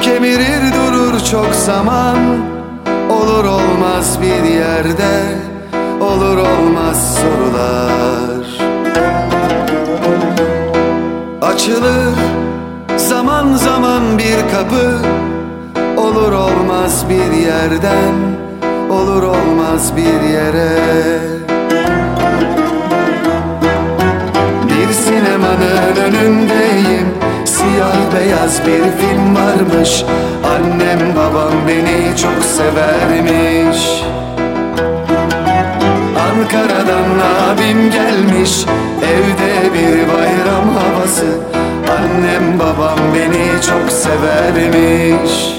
Kemirir durur çok zaman. Olur olmaz bir yerde. Olur olmaz sorular. Açılır zaman zaman bir kapı. Olur olmaz bir yerden. Olur olmaz bir yere Beyaz bir film varmış. Annem babam beni çok severmiş. Ankara'dan abim gelmiş. Evde bir bayram havası. Annem babam beni çok severmiş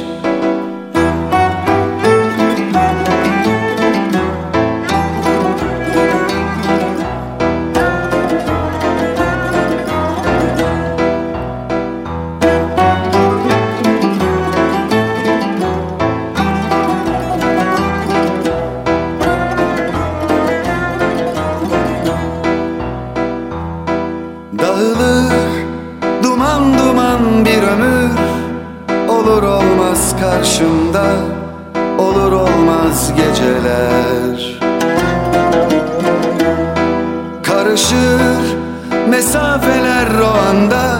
bir ömür Olur olmaz karşımda Olur olmaz geceler. Karışır mesafeler o anda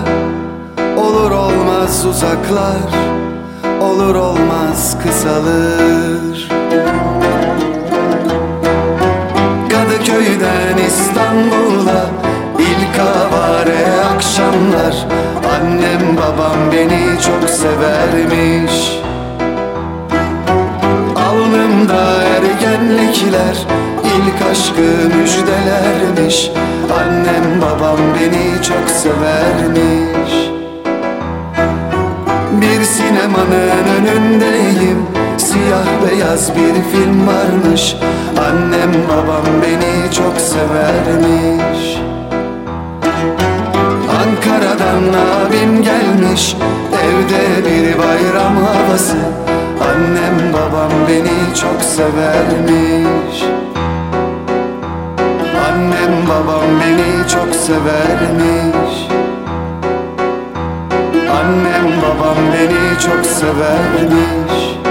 Olur olmaz uzaklar Olur olmaz kısalır. Kadıköy'den İstanbul'a ilk havare akşamlar Annem babam beni çok severmiş. Alnımda ergenlikler ilk aşkı müjdelermiş. Annem babam beni çok severmiş. Bir sinemanın önündeyim Siyah beyaz bir film varmış. Annem babam beni çok severmiş Ankara'dan abim gelmiş Evde bir bayram havası. Annem babam beni çok severmiş. Annem babam beni çok severmiş. Annem babam beni çok severmiş